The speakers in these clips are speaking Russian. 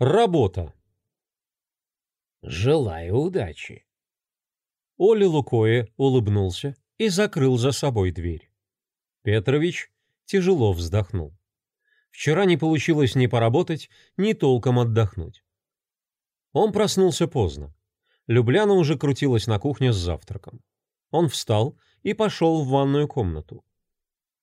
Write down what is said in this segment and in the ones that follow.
Работа. Желаю удачи. Оли Лукое улыбнулся и закрыл за собой дверь. Петрович тяжело вздохнул. Вчера не получилось ни поработать, ни толком отдохнуть. Он проснулся поздно. Любляна уже крутилась на кухне с завтраком. Он встал и пошел в ванную комнату.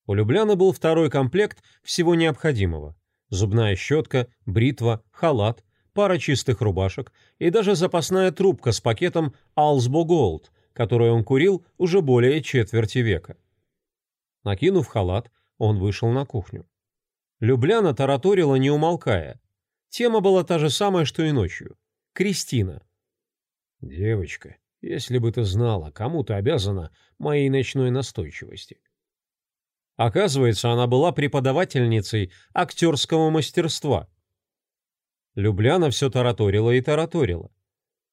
У Любляны был второй комплект всего необходимого зубная щетка, бритва, халат, пара чистых рубашек и даже запасная трубка с пакетом Alsbo Gold, которую он курил уже более четверти века. Накинув халат, он вышел на кухню. Любляна тараторила, не умолкая. Тема была та же самая, что и ночью. Кристина. «Девочка, если бы ты знала, кому ты обязана моей ночной настойчивости. Оказывается, она была преподавательницей актерского мастерства. Любляна все тараторила и тараторила.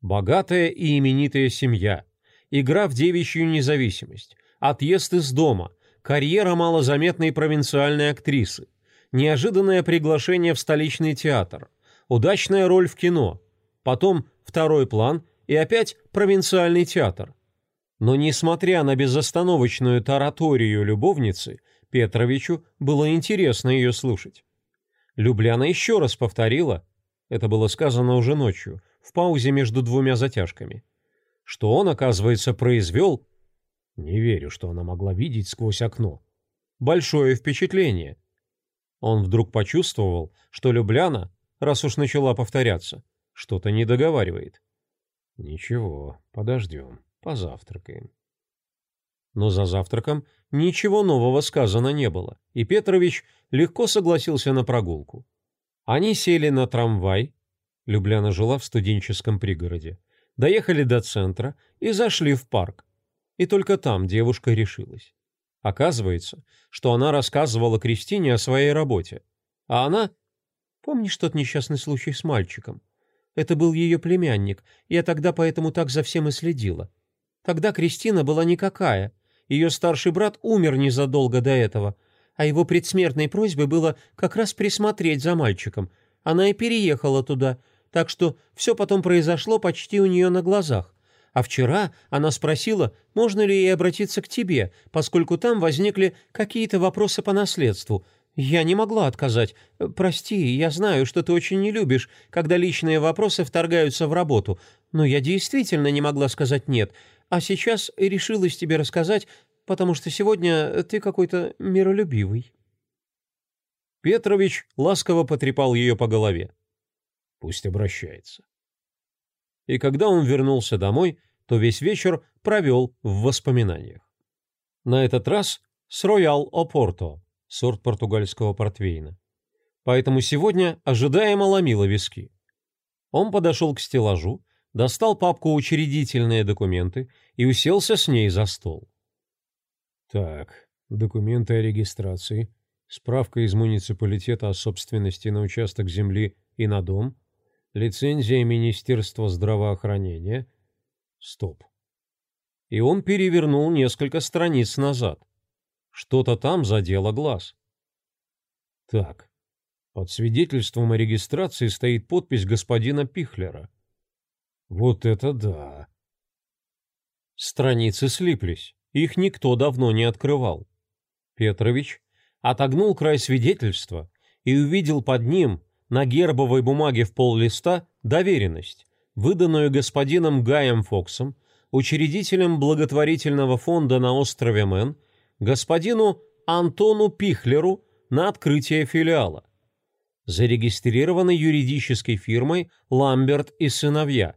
Богатая и именитая семья, игра в девичью независимость, отъезд из дома, карьера малозаметной провинциальной актрисы, неожиданное приглашение в столичный театр, удачная роль в кино, потом второй план и опять провинциальный театр. Но несмотря на безостановочную тараторию любовницы, Петровичу было интересно ее слушать. Любляна еще раз повторила, это было сказано уже ночью, в паузе между двумя затяжками, что он, оказывается, произвел, не верю, что она могла видеть сквозь окно, большое впечатление. Он вдруг почувствовал, что Любляна, раз уж начала повторяться, что-то не договаривает. Ничего, подождем, позавтракаем. Но за завтраком ничего нового сказано не было, и Петрович легко согласился на прогулку. Они сели на трамвай, Любляна жила в студенческом пригороде, доехали до центра и зашли в парк. И только там девушка решилась. Оказывается, что она рассказывала Кристине о своей работе. А она... Помнишь тот несчастный случай с мальчиком? Это был ее племянник, я тогда поэтому так за всем и следила. Тогда Кристина была никакая, ее старший брат умер незадолго до этого, а его предсмертной просьбой было как раз присмотреть за мальчиком. Она и переехала туда, так что все потом произошло почти у нее на глазах. А вчера она спросила, можно ли ей обратиться к тебе, поскольку там возникли какие-то вопросы по наследству. Я не могла отказать. Прости, я знаю, что ты очень не любишь, когда личные вопросы вторгаются в работу, но я действительно не могла сказать «нет». А сейчас решилась тебе рассказать, потому что сегодня ты какой-то миролюбивый». Петрович ласково потрепал ее по голове. «Пусть обращается». И когда он вернулся домой, то весь вечер провел в воспоминаниях. На этот раз с Роял Опорто, сорт португальского портвейна. Поэтому сегодня ожидаемо ломило виски. Он подошел к стеллажу, достал папку «Учредительные документы» и уселся с ней за стол. Так, документы о регистрации, справка из муниципалитета о собственности на участок земли и на дом, лицензия Министерства здравоохранения. Стоп. И он перевернул несколько страниц назад. Что-то там задело глаз. Так, под свидетельством о регистрации стоит подпись господина Пихлера. Вот это да! Страницы слиплись, их никто давно не открывал. Петрович отогнул край свидетельства и увидел под ним на гербовой бумаге в пол листа доверенность, выданную господином Гаем Фоксом, учредителем благотворительного фонда на острове Мэн, господину Антону Пихлеру на открытие филиала. Зарегистрированы юридической фирмой «Ламберт и сыновья»,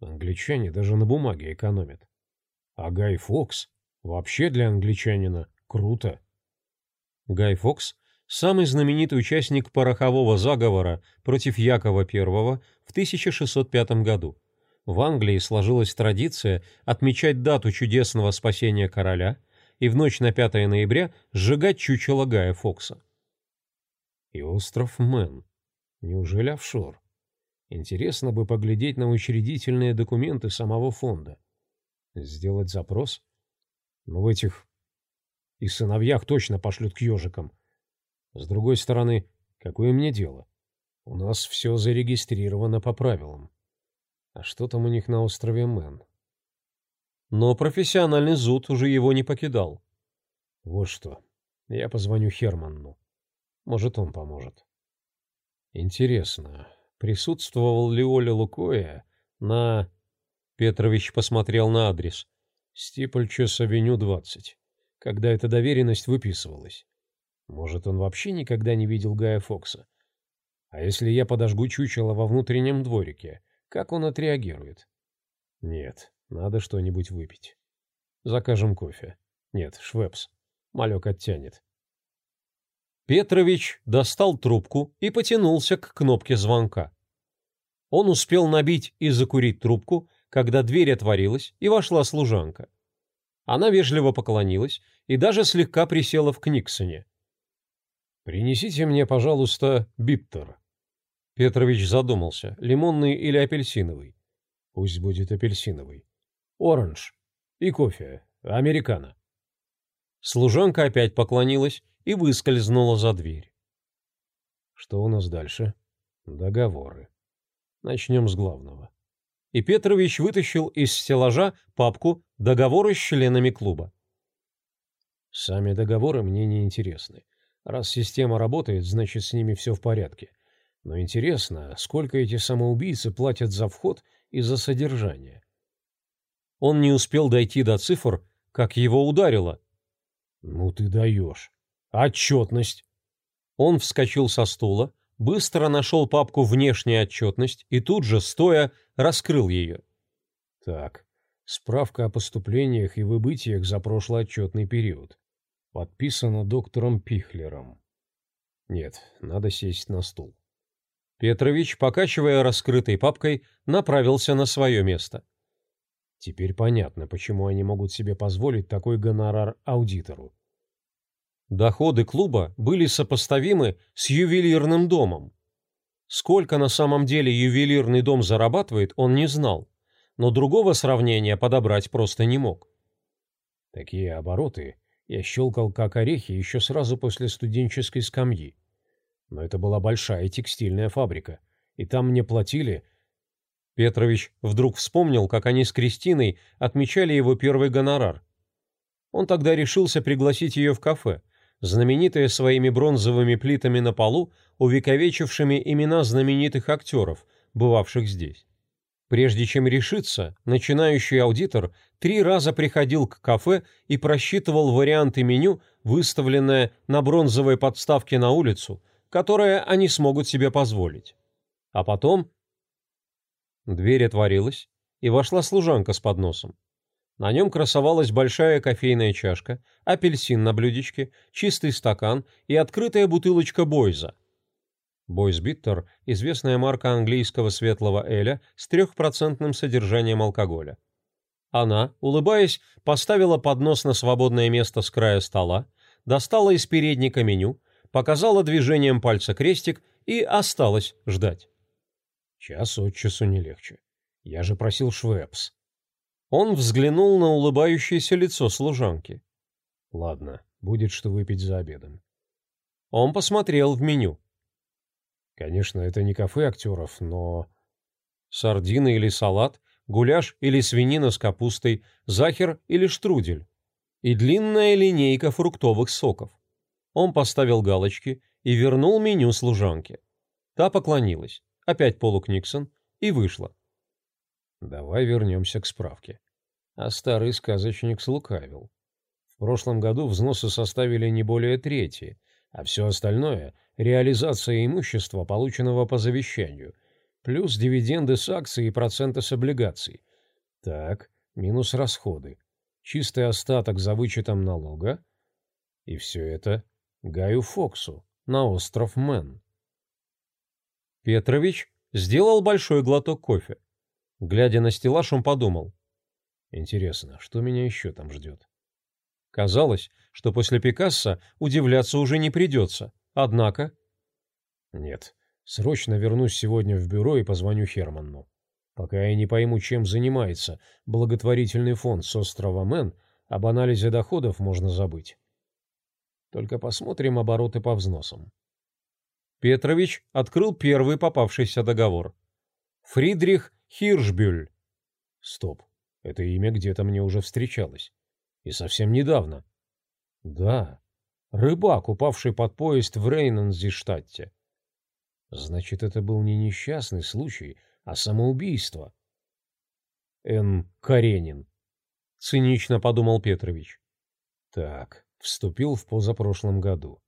Англичане даже на бумаге экономят. А Гай Фокс вообще для англичанина круто. Гай Фокс – самый знаменитый участник порохового заговора против Якова I в 1605 году. В Англии сложилась традиция отмечать дату чудесного спасения короля и в ночь на 5 ноября сжигать чучело Гая Фокса. И остров Мэн. Неужели офшор? Интересно бы поглядеть на учредительные документы самого фонда. Сделать запрос? Ну, в этих и сыновьях точно пошлют к ежикам. С другой стороны, какое мне дело? У нас все зарегистрировано по правилам. А что там у них на острове Мэн? Но профессиональный зуд уже его не покидал. Вот что. Я позвоню Херманну. Может, он поможет. Интересно, присутствовал ли Оля Лукоя на... Петрович посмотрел на адрес. Стипольчес-авеню, 20. Когда эта доверенность выписывалась. Может, он вообще никогда не видел Гая Фокса? А если я подожгу чучело во внутреннем дворике, как он отреагирует? Нет, надо что-нибудь выпить. Закажем кофе. Нет, швепс. Малек оттянет. Петрович достал трубку и потянулся к кнопке звонка. Он успел набить и закурить трубку, когда дверь отворилась, и вошла служанка. Она вежливо поклонилась и даже слегка присела в Книксоне. «Принесите мне, пожалуйста, биттер». Петрович задумался, лимонный или апельсиновый. «Пусть будет апельсиновый. Оранж. И кофе. Американо». Служанка опять поклонилась и выскользнула за дверь. «Что у нас дальше?» «Договоры. Начнем с главного». И Петрович вытащил из стеллажа папку «Договоры с членами клуба». «Сами договоры мне не интересны. Раз система работает, значит, с ними все в порядке. Но интересно, сколько эти самоубийцы платят за вход и за содержание?» Он не успел дойти до цифр, как его ударило. «Ну ты даешь. Отчетность!» Он вскочил со стула, быстро нашел папку «Внешняя отчетность» и тут же, стоя, раскрыл ее. Так, справка о поступлениях и выбытиях за прошлый отчетный период. Подписано доктором Пихлером. Нет, надо сесть на стул. Петрович, покачивая раскрытой папкой, направился на свое место. Теперь понятно, почему они могут себе позволить такой гонорар аудитору. Доходы клуба были сопоставимы с ювелирным домом. Сколько на самом деле ювелирный дом зарабатывает, он не знал, но другого сравнения подобрать просто не мог. Такие обороты я щелкал как орехи еще сразу после студенческой скамьи. Но это была большая текстильная фабрика, и там мне платили... Петрович вдруг вспомнил, как они с Кристиной отмечали его первый гонорар. Он тогда решился пригласить ее в кафе, знаменитая своими бронзовыми плитами на полу, увековечившими имена знаменитых актеров, бывавших здесь. Прежде чем решиться, начинающий аудитор три раза приходил к кафе и просчитывал варианты меню, выставленное на бронзовой подставке на улицу, которое они смогут себе позволить. А потом... Дверь отворилась, и вошла служанка с подносом. На нем красовалась большая кофейная чашка, апельсин на блюдечке, чистый стакан и открытая бутылочка Бойза. Бойз Биттер – известная марка английского светлого эля с трехпроцентным содержанием алкоголя. Она, улыбаясь, поставила поднос на свободное место с края стола, достала из передника меню, показала движением пальца крестик и осталась ждать. Час от часу не легче. Я же просил Швепс. Он взглянул на улыбающееся лицо служанки. Ладно, будет что выпить за обедом. Он посмотрел в меню. Конечно, это не кафе актеров, но... Сардины или салат, гуляш или свинина с капустой, захер или штрудель. И длинная линейка фруктовых соков. Он поставил галочки и вернул меню служанке. Та поклонилась, опять Полу Книксон, и вышла. Давай вернемся к справке. А старый сказочник слукавил. В прошлом году взносы составили не более трети, а все остальное — реализация имущества, полученного по завещанию, плюс дивиденды с акций и проценты с облигаций. Так, минус расходы, чистый остаток за вычетом налога, и все это Гаю Фоксу на остров Мэн. Петрович сделал большой глоток кофе. Глядя на стеллаж, он подумал. Интересно, что меня еще там ждет? Казалось, что после Пикассо удивляться уже не придется. Однако... Нет, срочно вернусь сегодня в бюро и позвоню Херманну. Пока я не пойму, чем занимается благотворительный фонд с острова Мэн, об анализе доходов можно забыть. Только посмотрим обороты по взносам. Петрович открыл первый попавшийся договор. Фридрих Хиршбюль. Стоп, это имя где-то мне уже встречалось. И совсем недавно. Да, рыбак, упавший под поезд в Рейнензиштадте. Значит, это был не несчастный случай, а самоубийство. Н. Каренин. Цинично подумал Петрович. Так, вступил в позапрошлом году.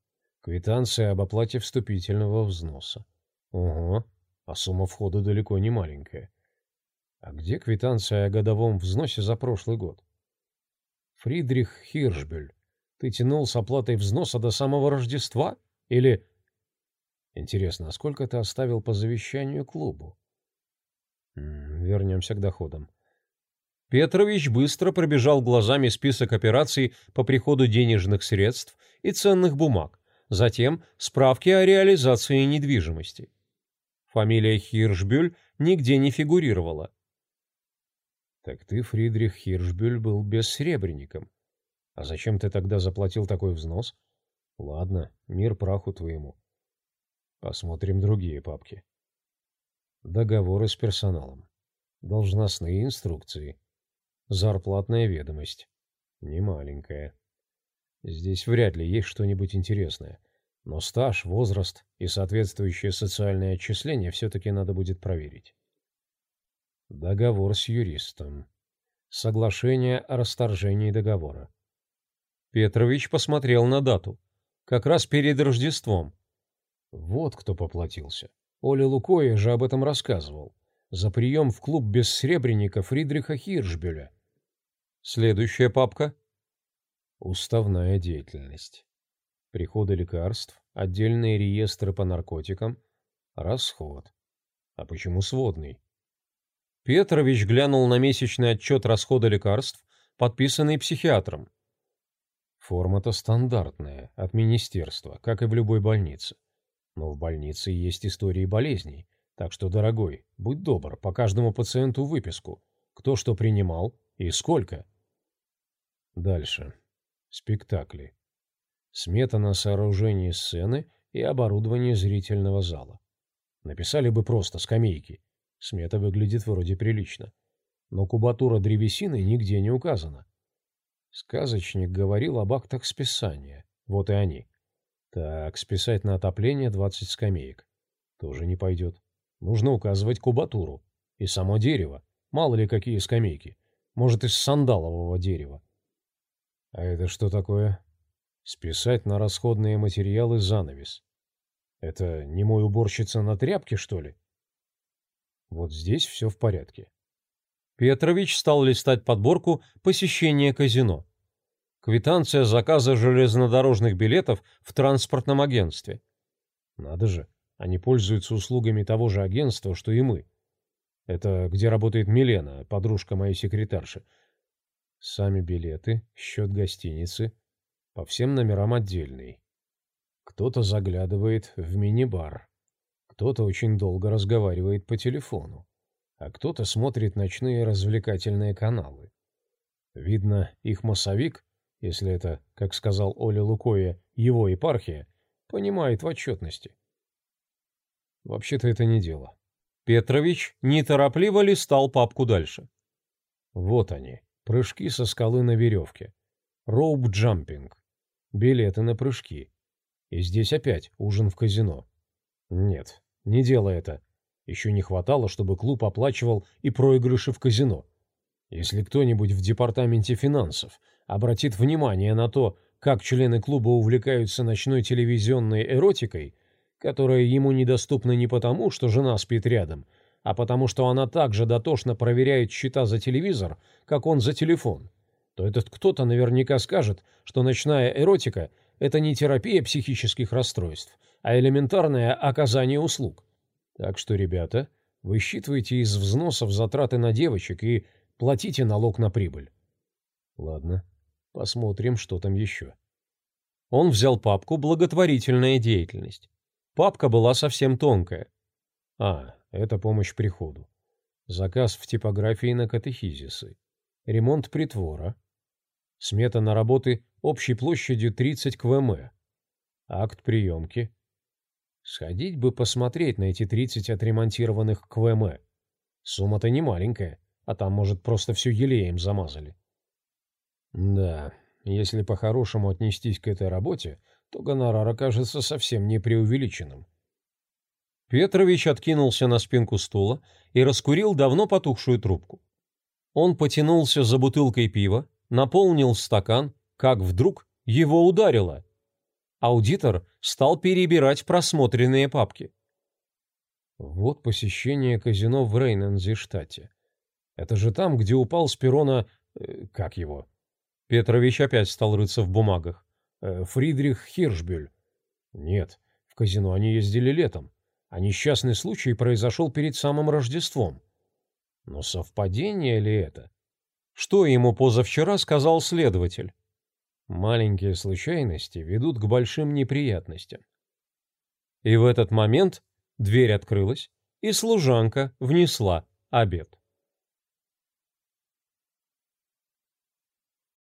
Квитанция об оплате вступительного взноса. Ого, а сумма входа далеко не маленькая. А где квитанция о годовом взносе за прошлый год? Фридрих Хиршбюль, ты тянул с оплатой взноса до самого Рождества? Или... Интересно, а сколько ты оставил по завещанию клубу? Вернемся к доходам. Петрович быстро пробежал глазами список операций по приходу денежных средств и ценных бумаг, затем справки о реализации недвижимости. Фамилия Хиршбюль нигде не фигурировала. Так ты, Фридрих Хиршбюль, был бессребренником. А зачем ты тогда заплатил такой взнос? Ладно, мир праху твоему. Посмотрим другие папки. Договоры с персоналом. Должностные инструкции. Зарплатная ведомость. Немаленькая. Здесь вряд ли есть что-нибудь интересное. Но стаж, возраст и соответствующее социальное отчисление все-таки надо будет проверить. Договор с юристом. Соглашение о расторжении договора. Петрович посмотрел на дату. Как раз перед Рождеством. Вот кто поплатился. Оля Лукоя же об этом рассказывал. За прием в клуб бессребренника Фридриха Хиршбюля. Следующая папка. Уставная деятельность. Приходы лекарств, отдельные реестры по наркотикам, расход. А почему сводный? Петрович глянул на месячный отчет расхода лекарств, подписанный психиатром. Форма-то стандартная, от министерства, как и в любой больнице. Но в больнице есть истории болезней, так что, дорогой, будь добр, по каждому пациенту выписку, кто что принимал и сколько. Дальше. Спектакли. Смета на сооружение сцены и оборудование зрительного зала. Написали бы просто скамейки, Смета выглядит вроде прилично. Но кубатура древесины нигде не указана. Сказочник говорил об актах списания. Вот и они. Так, списать на отопление 20 скамеек. Тоже не пойдет. Нужно указывать кубатуру. И само дерево. Мало ли какие скамейки. Может, из сандалового дерева. А это что такое? Списать на расходные материалы занавес. Это не мой уборщица на тряпке, что ли? Вот здесь все в порядке. Петрович стал листать подборку посещения казино. Квитанция заказа железнодорожных билетов в транспортном агентстве. Надо же, они пользуются услугами того же агентства, что и мы. Это где работает Милена, подружка моей секретарши. Сами билеты, счет гостиницы, по всем номерам отдельный. Кто-то заглядывает в мини-бар. Кто-то очень долго разговаривает по телефону, а кто-то смотрит ночные развлекательные каналы. Видно, их массовик, если это, как сказал Оля Лукоя, его епархия, понимает в отчетности. Вообще-то это не дело. Петрович неторопливо листал папку дальше. Вот они, прыжки со скалы на веревке. Роуп-джампинг. Билеты на прыжки. И здесь опять ужин в казино. Нет, не делай это. Еще не хватало, чтобы клуб оплачивал и проигрыши в казино. Если кто-нибудь в департаменте финансов обратит внимание на то, как члены клуба увлекаются ночной телевизионной эротикой, которая ему недоступна не потому, что жена спит рядом, а потому что она также дотошно проверяет счета за телевизор, как он за телефон, то этот кто-то наверняка скажет, что ночная эротика – это не терапия психических расстройств, а элементарное оказание услуг. Так что, ребята, высчитывайте из взносов затраты на девочек и платите налог на прибыль. Ладно, посмотрим, что там еще. Он взял папку «Благотворительная деятельность». Папка была совсем тонкая. А, это помощь приходу. Заказ в типографии на катехизисы. Ремонт притвора. Смета на работы общей площадью 30 квм. Акт приемки. Сходить бы посмотреть на эти 30 отремонтированных КВМ. Сумма-то не маленькая, а там, может, просто все елеем замазали. Да, если по-хорошему отнестись к этой работе, то гонорар окажется совсем не преувеличенным. Петрович откинулся на спинку стула и раскурил давно потухшую трубку. Он потянулся за бутылкой пива, наполнил стакан, как вдруг его ударило. Аудитор стал перебирать просмотренные папки. Вот посещение казино в Рейнензе-штате. Это же там, где упал с перона... Э, как его? Петрович опять стал рыться в бумагах. Э, Фридрих Хиршбюль. Нет, в казино они ездили летом, а несчастный случай произошел перед самым Рождеством. Но совпадение ли это? Что ему позавчера сказал следователь? Маленькие случайности ведут к большим неприятностям. И в этот момент дверь открылась, и служанка внесла обед.